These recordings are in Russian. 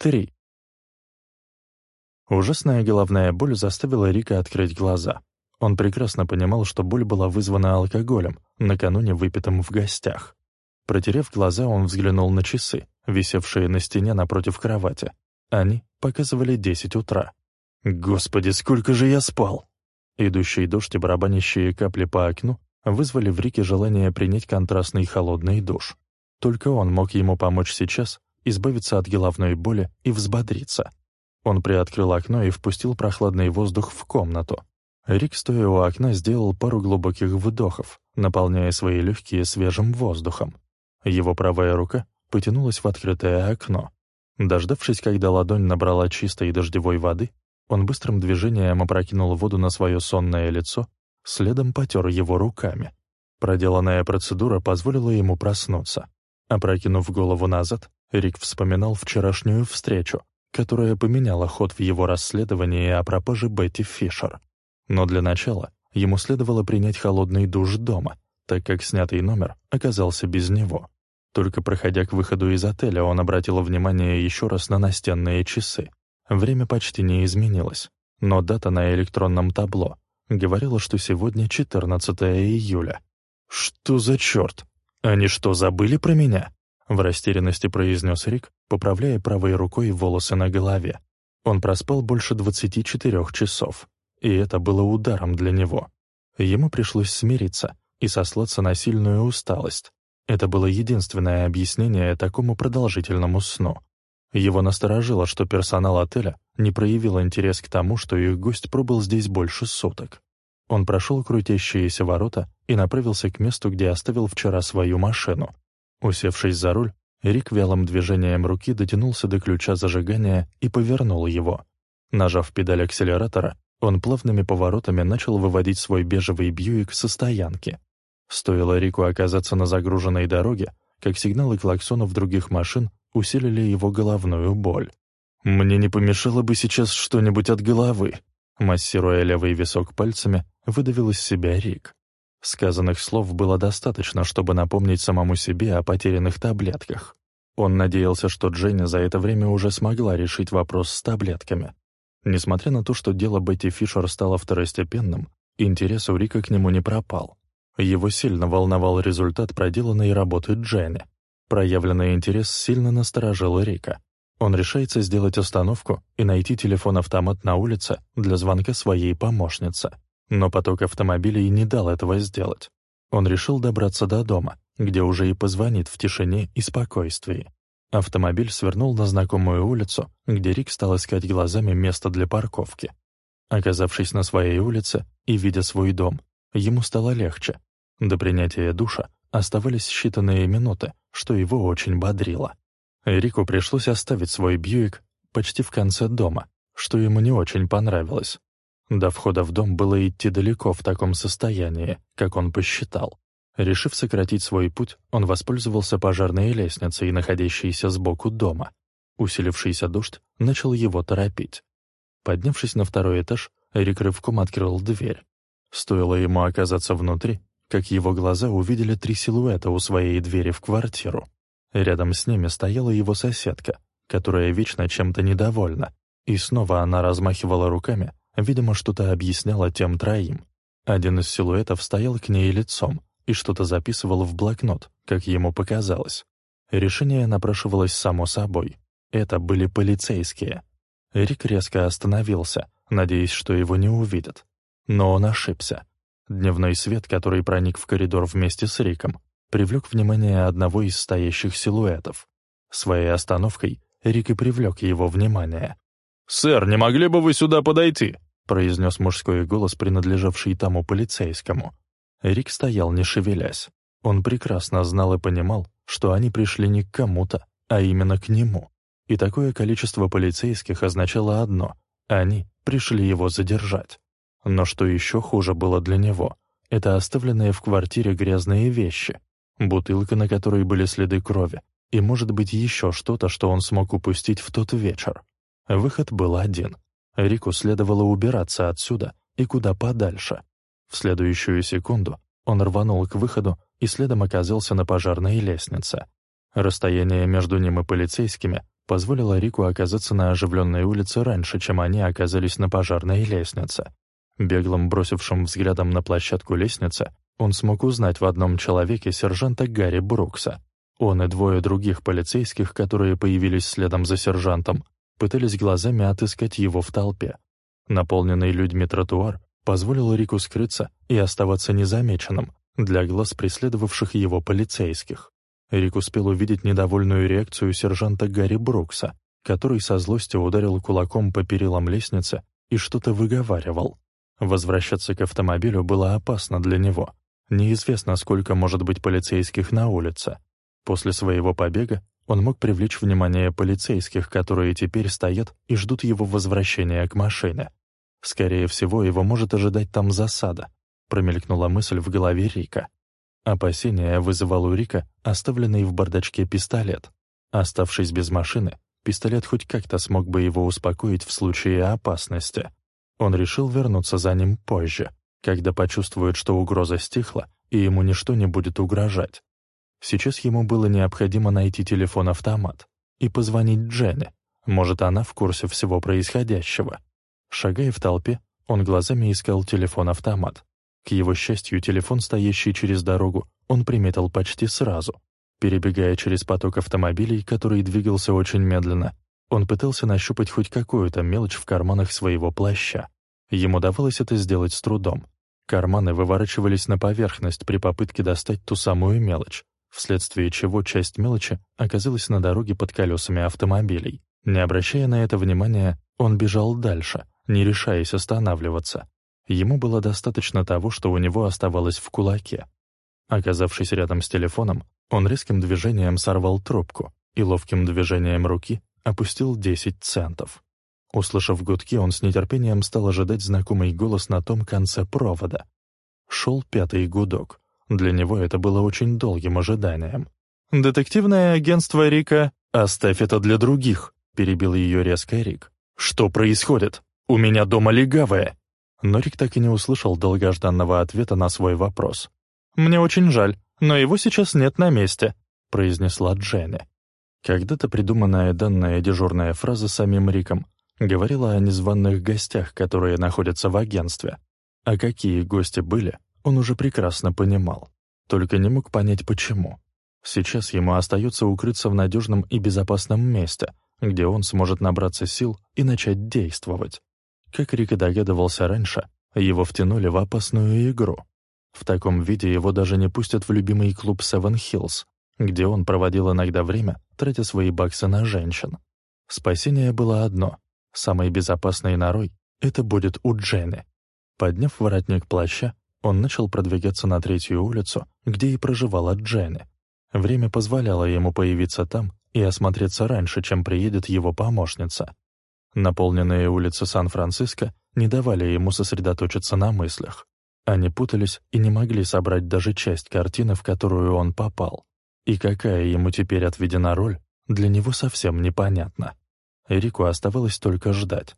Три. Ужасная головная боль заставила Рика открыть глаза. Он прекрасно понимал, что боль была вызвана алкоголем, накануне выпитым в гостях. Протерев глаза, он взглянул на часы, висевшие на стене напротив кровати. Они показывали десять утра. «Господи, сколько же я спал!» Идущий дождь и барабанящие капли по окну вызвали в Рике желание принять контрастный холодный душ. Только он мог ему помочь сейчас избавиться от головной боли и взбодриться. Он приоткрыл окно и впустил прохладный воздух в комнату. Рик, стоя у окна, сделал пару глубоких вдохов, наполняя свои легкие свежим воздухом. Его правая рука потянулась в открытое окно. Дождавшись, когда ладонь набрала чистой дождевой воды, он быстрым движением опрокинул воду на свое сонное лицо, следом потер его руками. Проделанная процедура позволила ему проснуться. Опрокинув голову назад, Рик вспоминал вчерашнюю встречу, которая поменяла ход в его расследовании о пропаже Бетти Фишер. Но для начала ему следовало принять холодный душ дома, так как снятый номер оказался без него. Только проходя к выходу из отеля, он обратил внимание еще раз на настенные часы. Время почти не изменилось, но дата на электронном табло говорила, что сегодня 14 июля. «Что за черт? Они что, забыли про меня?» В растерянности произнес Рик, поправляя правой рукой волосы на голове. Он проспал больше 24 часов, и это было ударом для него. Ему пришлось смириться и сослаться на сильную усталость. Это было единственное объяснение такому продолжительному сну. Его насторожило, что персонал отеля не проявил интерес к тому, что их гость пробыл здесь больше суток. Он прошел крутящиеся ворота и направился к месту, где оставил вчера свою машину. Усевшись за руль, Рик вялым движением руки дотянулся до ключа зажигания и повернул его. Нажав педаль акселератора, он плавными поворотами начал выводить свой бежевый Бьюик со стоянки. Стоило Рику оказаться на загруженной дороге, как сигналы клаксонов других машин усилили его головную боль. «Мне не помешало бы сейчас что-нибудь от головы», массируя левый висок пальцами, выдавил из себя Рик. Сказанных слов было достаточно, чтобы напомнить самому себе о потерянных таблетках. Он надеялся, что Дженни за это время уже смогла решить вопрос с таблетками. Несмотря на то, что дело Бетти Фишер стало второстепенным, интерес у Рика к нему не пропал. Его сильно волновал результат проделанной работы Дженни. Проявленный интерес сильно насторожил Рика. Он решается сделать остановку и найти телефон-автомат на улице для звонка своей помощнице. Но поток автомобилей не дал этого сделать. Он решил добраться до дома, где уже и позвонит в тишине и спокойствии. Автомобиль свернул на знакомую улицу, где Рик стал искать глазами место для парковки. Оказавшись на своей улице и видя свой дом, ему стало легче. До принятия душа оставались считанные минуты, что его очень бодрило. Рику пришлось оставить свой Бьюик почти в конце дома, что ему не очень понравилось. До входа в дом было идти далеко в таком состоянии, как он посчитал. Решив сократить свой путь, он воспользовался пожарной лестницей, находящейся сбоку дома. Усилившийся дождь начал его торопить. Поднявшись на второй этаж, Рик рывком открыл дверь. Стоило ему оказаться внутри, как его глаза увидели три силуэта у своей двери в квартиру. Рядом с ними стояла его соседка, которая вечно чем-то недовольна, и снова она размахивала руками, видимо, что-то объясняла тем троим. Один из силуэтов стоял к ней лицом, и что-то записывал в блокнот, как ему показалось. Решение напрашивалось само собой. Это были полицейские. Рик резко остановился, надеясь, что его не увидят. Но он ошибся. Дневной свет, который проник в коридор вместе с Риком, привлек внимание одного из стоящих силуэтов. Своей остановкой Рик и привлек его внимание. «Сэр, не могли бы вы сюда подойти?» Произнес мужской голос, принадлежавший тому полицейскому. Рик стоял, не шевелясь. Он прекрасно знал и понимал, что они пришли не к кому-то, а именно к нему. И такое количество полицейских означало одно — они пришли его задержать. Но что еще хуже было для него — это оставленные в квартире грязные вещи, бутылка, на которой были следы крови, и, может быть, еще что-то, что он смог упустить в тот вечер. Выход был один. Рику следовало убираться отсюда и куда подальше. В следующую секунду он рванул к выходу и следом оказался на пожарной лестнице. Расстояние между ним и полицейскими позволило Рику оказаться на оживленной улице раньше, чем они оказались на пожарной лестнице. Беглым бросившим взглядом на площадку лестницы, он смог узнать в одном человеке сержанта Гарри Брукса. Он и двое других полицейских, которые появились следом за сержантом, пытались глазами отыскать его в толпе. Наполненный людьми тротуар позволил Рику скрыться и оставаться незамеченным для глаз преследовавших его полицейских. Рик успел увидеть недовольную реакцию сержанта Гарри Брукса, который со злостью ударил кулаком по перилам лестницы и что-то выговаривал. Возвращаться к автомобилю было опасно для него. Неизвестно, сколько может быть полицейских на улице. После своего побега он мог привлечь внимание полицейских, которые теперь стоят и ждут его возвращения к машине. Скорее всего, его может ожидать там засада, промелькнула мысль в голове Рика. Опасение вызывал у Рика оставленный в бардачке пистолет. Оставшись без машины, пистолет хоть как-то смог бы его успокоить в случае опасности. Он решил вернуться за ним позже, когда почувствует, что угроза стихла, и ему ничто не будет угрожать. Сейчас ему было необходимо найти телефон-автомат и позвонить Дженни. Может, она в курсе всего происходящего. Шагая в толпе, он глазами искал телефон-автомат. К его счастью, телефон, стоящий через дорогу, он приметил почти сразу. Перебегая через поток автомобилей, который двигался очень медленно, он пытался нащупать хоть какую-то мелочь в карманах своего плаща. Ему давалось это сделать с трудом. Карманы выворачивались на поверхность при попытке достать ту самую мелочь, вследствие чего часть мелочи оказалась на дороге под колесами автомобилей. Не обращая на это внимания, он бежал дальше, не решаясь останавливаться. Ему было достаточно того, что у него оставалось в кулаке. Оказавшись рядом с телефоном, он резким движением сорвал трубку и ловким движением руки опустил 10 центов. Услышав гудки, он с нетерпением стал ожидать знакомый голос на том конце провода. Шел пятый гудок. Для него это было очень долгим ожиданием. «Детективное агентство Рика, оставь это для других», — перебил ее резко Рик. «Что происходит? У меня дома легавая!» Но Рик так и не услышал долгожданного ответа на свой вопрос. «Мне очень жаль, но его сейчас нет на месте», — произнесла Дженни. Когда-то придуманная данная дежурная фраза самим Риком говорила о незваных гостях, которые находятся в агентстве. А какие гости были, он уже прекрасно понимал. Только не мог понять, почему. Сейчас ему остается укрыться в надежном и безопасном месте, где он сможет набраться сил и начать действовать. Как Рик и догадывался раньше, его втянули в опасную игру. В таком виде его даже не пустят в любимый клуб Seven Hills, где он проводил иногда время, тратя свои баксы на женщин. Спасение было одно. Самой безопасной норой это будет у Дженни. Подняв воротник плаща, он начал продвигаться на третью улицу, где и проживала Дженни. Время позволяло ему появиться там и осмотреться раньше, чем приедет его помощница. Наполненные улицы Сан-Франциско не давали ему сосредоточиться на мыслях. Они путались и не могли собрать даже часть картины, в которую он попал. И какая ему теперь отведена роль, для него совсем непонятно. Рику оставалось только ждать.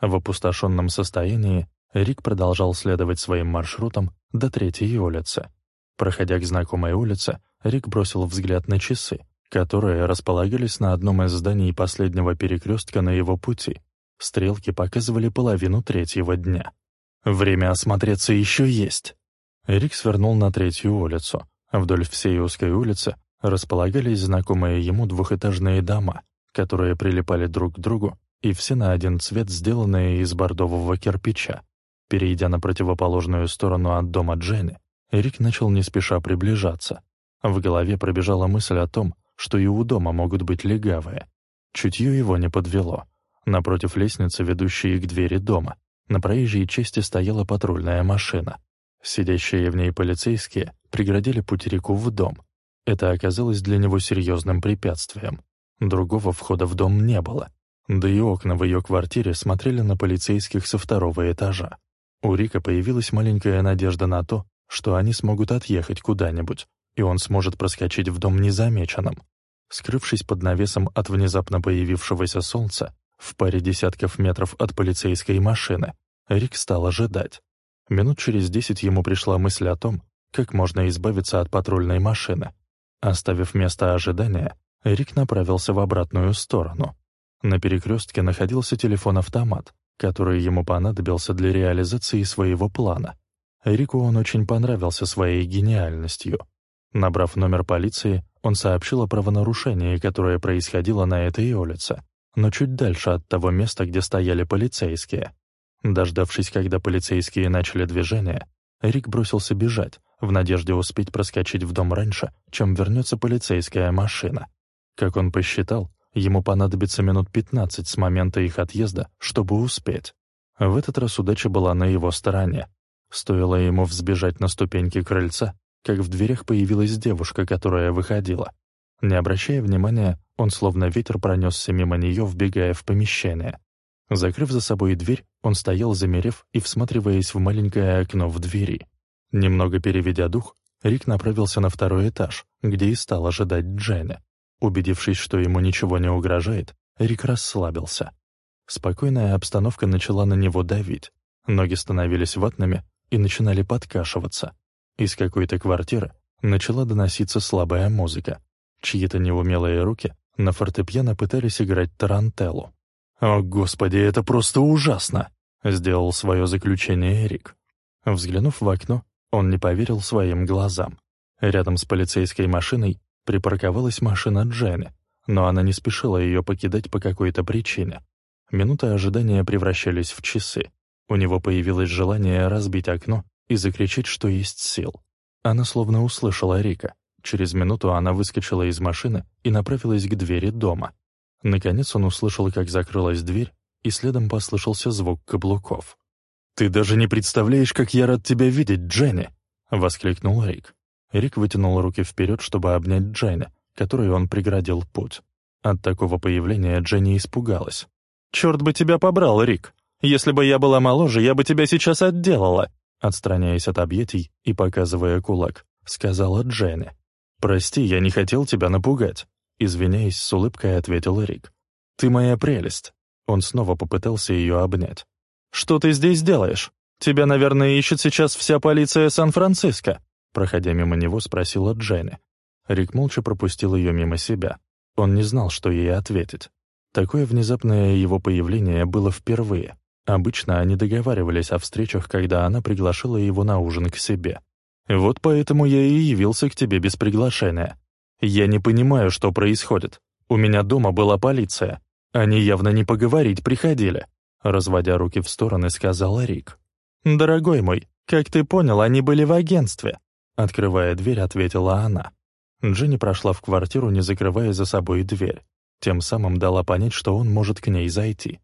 В опустошенном состоянии Рик продолжал следовать своим маршрутом до третьей улицы. Проходя к знакомой улице, Рик бросил взгляд на часы, которые располагались на одном из зданий последнего перекрестка на его пути. Стрелки показывали половину третьего дня. Время осмотреться еще есть. Рик свернул на третью улицу. Вдоль всей узкой улицы располагались знакомые ему двухэтажные дома, которые прилипали друг к другу, и все на один цвет, сделанные из бордового кирпича. Перейдя на противоположную сторону от дома Дженни, Рик начал не спеша приближаться. В голове пробежала мысль о том, что и у дома могут быть легавые. Чутье его не подвело. Напротив лестницы, ведущей к двери дома, на проезжей части стояла патрульная машина. Сидящие в ней полицейские преградили путь Рику в дом. Это оказалось для него серьезным препятствием. Другого входа в дом не было. Да и окна в ее квартире смотрели на полицейских со второго этажа. У Рика появилась маленькая надежда на то, что они смогут отъехать куда-нибудь, и он сможет проскочить в дом незамеченным. Скрывшись под навесом от внезапно появившегося солнца, в паре десятков метров от полицейской машины, Рик стал ожидать. Минут через десять ему пришла мысль о том, как можно избавиться от патрульной машины. Оставив место ожидания, Рик направился в обратную сторону. На перекрестке находился телефон-автомат, который ему понадобился для реализации своего плана. Рику он очень понравился своей гениальностью. Набрав номер полиции, он сообщил о правонарушении, которое происходило на этой улице, но чуть дальше от того места, где стояли полицейские. Дождавшись, когда полицейские начали движение, Рик бросился бежать, в надежде успеть проскочить в дом раньше, чем вернется полицейская машина. Как он посчитал, ему понадобится минут 15 с момента их отъезда, чтобы успеть. В этот раз удача была на его стороне. Стоило ему взбежать на ступеньки крыльца, как в дверях появилась девушка, которая выходила. Не обращая внимания, он словно ветер пронесся мимо нее, вбегая в помещение. Закрыв за собой дверь, он стоял, замерев и всматриваясь в маленькое окно в двери. Немного переведя дух, Рик направился на второй этаж, где и стал ожидать Дженни. Убедившись, что ему ничего не угрожает, Рик расслабился. Спокойная обстановка начала на него давить. Ноги становились ватными и начинали подкашиваться. Из какой-то квартиры начала доноситься слабая музыка. Чьи-то неумелые руки на фортепиано пытались играть тарантеллу. «О, Господи, это просто ужасно!» — сделал свое заключение Эрик. Взглянув в окно, он не поверил своим глазам. Рядом с полицейской машиной припарковалась машина Дженни, но она не спешила ее покидать по какой-то причине. Минуты ожидания превращались в часы. У него появилось желание разбить окно и закричать, что есть сил. Она словно услышала Рика. Через минуту она выскочила из машины и направилась к двери дома. Наконец он услышал, как закрылась дверь, и следом послышался звук каблуков. «Ты даже не представляешь, как я рад тебя видеть, Дженни!» — воскликнул Рик. Рик вытянул руки вперед, чтобы обнять Дженни, которой он преградил путь. От такого появления Дженни испугалась. «Черт бы тебя побрал, Рик! Если бы я была моложе, я бы тебя сейчас отделала!» Отстраняясь от объятий и показывая кулак, сказала Дженни. «Прости, я не хотел тебя напугать», — извиняясь, с улыбкой ответил Рик. «Ты моя прелесть». Он снова попытался ее обнять. «Что ты здесь делаешь? Тебя, наверное, ищет сейчас вся полиция Сан-Франциско», проходя мимо него, спросила Дженни. Рик молча пропустил ее мимо себя. Он не знал, что ей ответить. Такое внезапное его появление было впервые. Обычно они договаривались о встречах, когда она приглашала его на ужин к себе. «Вот поэтому я и явился к тебе без приглашения. Я не понимаю, что происходит. У меня дома была полиция. Они явно не поговорить приходили. Разводя руки в стороны, сказал Рик. «Дорогой мой, как ты понял, они были в агентстве». Открывая дверь, ответила она. Дженни прошла в квартиру, не закрывая за собой дверь. Тем самым дала понять, что он может к ней зайти.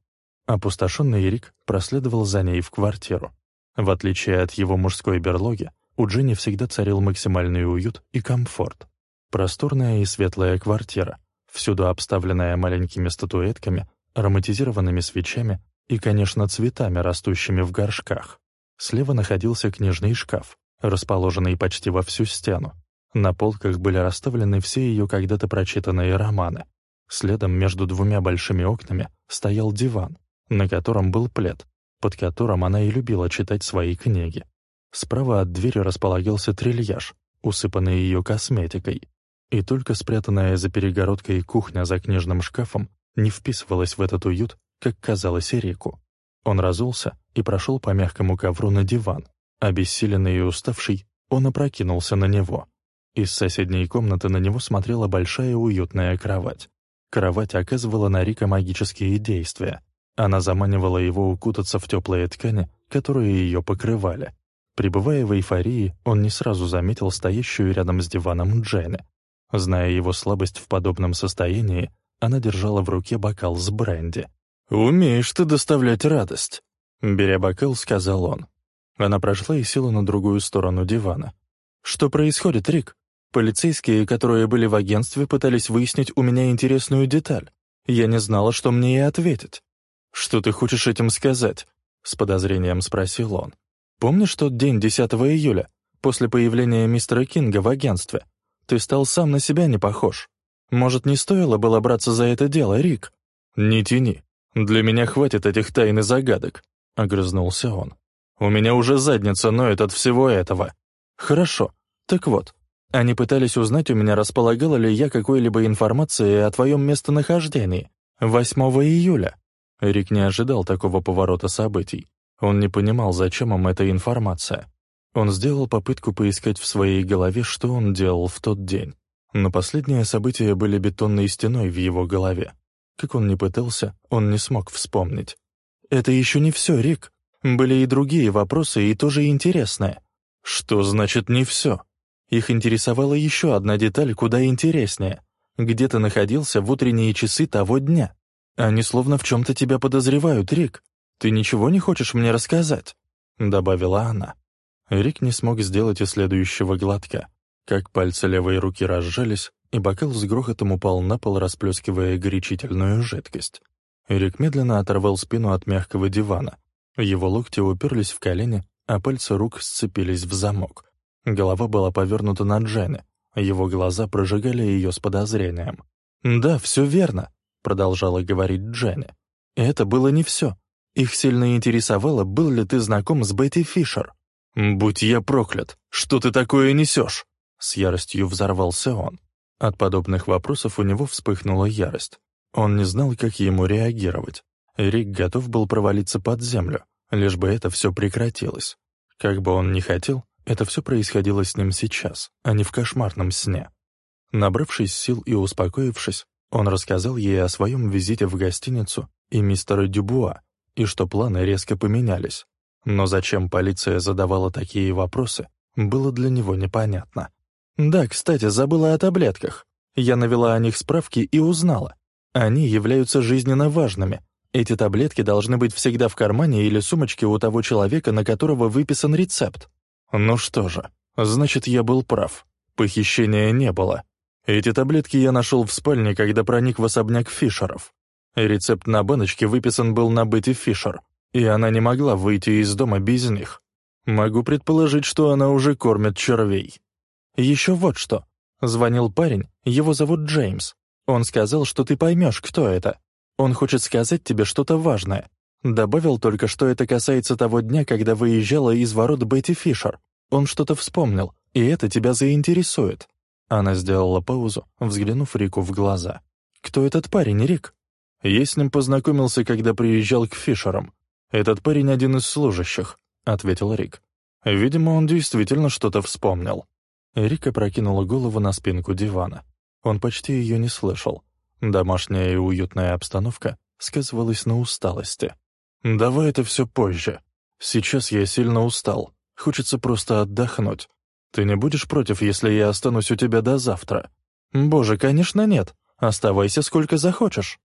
Опустошенный Рик проследовал за ней в квартиру. В отличие от его мужской берлоги, у Дженни всегда царил максимальный уют и комфорт. Просторная и светлая квартира, всюду обставленная маленькими статуэтками, ароматизированными свечами и, конечно, цветами, растущими в горшках. Слева находился книжный шкаф, расположенный почти во всю стену. На полках были расставлены все ее когда-то прочитанные романы. Следом между двумя большими окнами стоял диван, на котором был плед, под которым она и любила читать свои книги. Справа от двери располагался трильяж, усыпанный ее косметикой. И только спрятанная за перегородкой кухня за книжным шкафом не вписывалась в этот уют как казалось Эрику. Он разулся и прошел по мягкому ковру на диван. Обессиленный и уставший, он опрокинулся на него. Из соседней комнаты на него смотрела большая уютная кровать. Кровать оказывала на Рика магические действия. Она заманивала его укутаться в теплые ткани, которые ее покрывали. Пребывая в эйфории, он не сразу заметил стоящую рядом с диваном Дженни. Зная его слабость в подобном состоянии, она держала в руке бокал с бренди. «Умеешь ты доставлять радость», — беря бокал, сказал он. Она прошла и села на другую сторону дивана. «Что происходит, Рик? Полицейские, которые были в агентстве, пытались выяснить у меня интересную деталь. Я не знала, что мне ей ответить». «Что ты хочешь этим сказать?» — с подозрением спросил он. «Помнишь тот день 10 июля, после появления мистера Кинга в агентстве? Ты стал сам на себя не похож. Может, не стоило было браться за это дело, Рик?» «Не тяни», «Для меня хватит этих тайн и загадок», — огрызнулся он. «У меня уже задница ноет от всего этого». «Хорошо. Так вот, Они пытались узнать у меня, располагала ли я какой-либо информацией о твоем местонахождении. 8 июля». Рик не ожидал такого поворота событий. Он не понимал, зачем им эта информация. Он сделал попытку поискать в своей голове, что он делал в тот день. Но последние события были бетонной стеной в его голове. Как он ни пытался, он не смог вспомнить. «Это еще не все, Рик. Были и другие вопросы, и тоже интересные». «Что значит «не все»?» Их интересовала еще одна деталь, куда интереснее. Где ты находился в утренние часы того дня? Они словно в чем-то тебя подозревают, Рик. Ты ничего не хочешь мне рассказать?» Добавила она. Рик не смог сделать и следующего глотка. Как пальцы левой руки разжались, и бокал с грохотом упал на пол, расплескивая горячительную жидкость. Рик медленно оторвал спину от мягкого дивана. Его локти уперлись в колени, а пальцы рук сцепились в замок. Голова была повернута на Дженни. Его глаза прожигали ее с подозрением. «Да, все верно», — продолжала говорить Дженни. «Это было не все. Их сильно интересовало, был ли ты знаком с Бетти Фишер». «Будь я проклят! Что ты такое несешь?» С яростью взорвался он. От подобных вопросов у него вспыхнула ярость. Он не знал, как ему реагировать. Рик готов был провалиться под землю, лишь бы это все прекратилось. Как бы он ни хотел, это все происходило с ним сейчас, а не в кошмарном сне. Набравшись сил и успокоившись, он рассказал ей о своем визите в гостиницу и мистера Дюбуа, и что планы резко поменялись. Но зачем полиция задавала такие вопросы, было для него непонятно. «Да, кстати, забыла о таблетках. Я навела о них справки и узнала. Они являются жизненно важными. Эти таблетки должны быть всегда в кармане или сумочке у того человека, на которого выписан рецепт. Ну что же, значит, я был прав. Похищения не было. Эти таблетки я нашел в спальне, когда проник в особняк Фишеров. Рецепт на баночке выписан был на Бетти Фишер, и она не могла выйти из дома без них. Могу предположить, что она уже кормит червей. Еще вот что. Звонил парень, его зовут Джеймс. Он сказал, что ты поймешь, кто это. Он хочет сказать тебе что-то важное. Добавил только, что это касается того дня, когда выезжала из ворот Бетти Фишер. Он что-то вспомнил, и это тебя заинтересует. Она сделала паузу, взглянув Рику в глаза. «Кто этот парень, Рик?» «Я с ним познакомился, когда приезжал к Фишерам. Этот парень один из служащих», — ответил Рик. «Видимо, он действительно что-то вспомнил». Рика прокинула голову на спинку дивана. Он почти ее не слышал. Домашняя и уютная обстановка сказывалась на усталости. «Давай это все позже. Сейчас я сильно устал. Хочется просто отдохнуть. Ты не будешь против, если я останусь у тебя до завтра?» «Боже, конечно, нет. Оставайся сколько захочешь».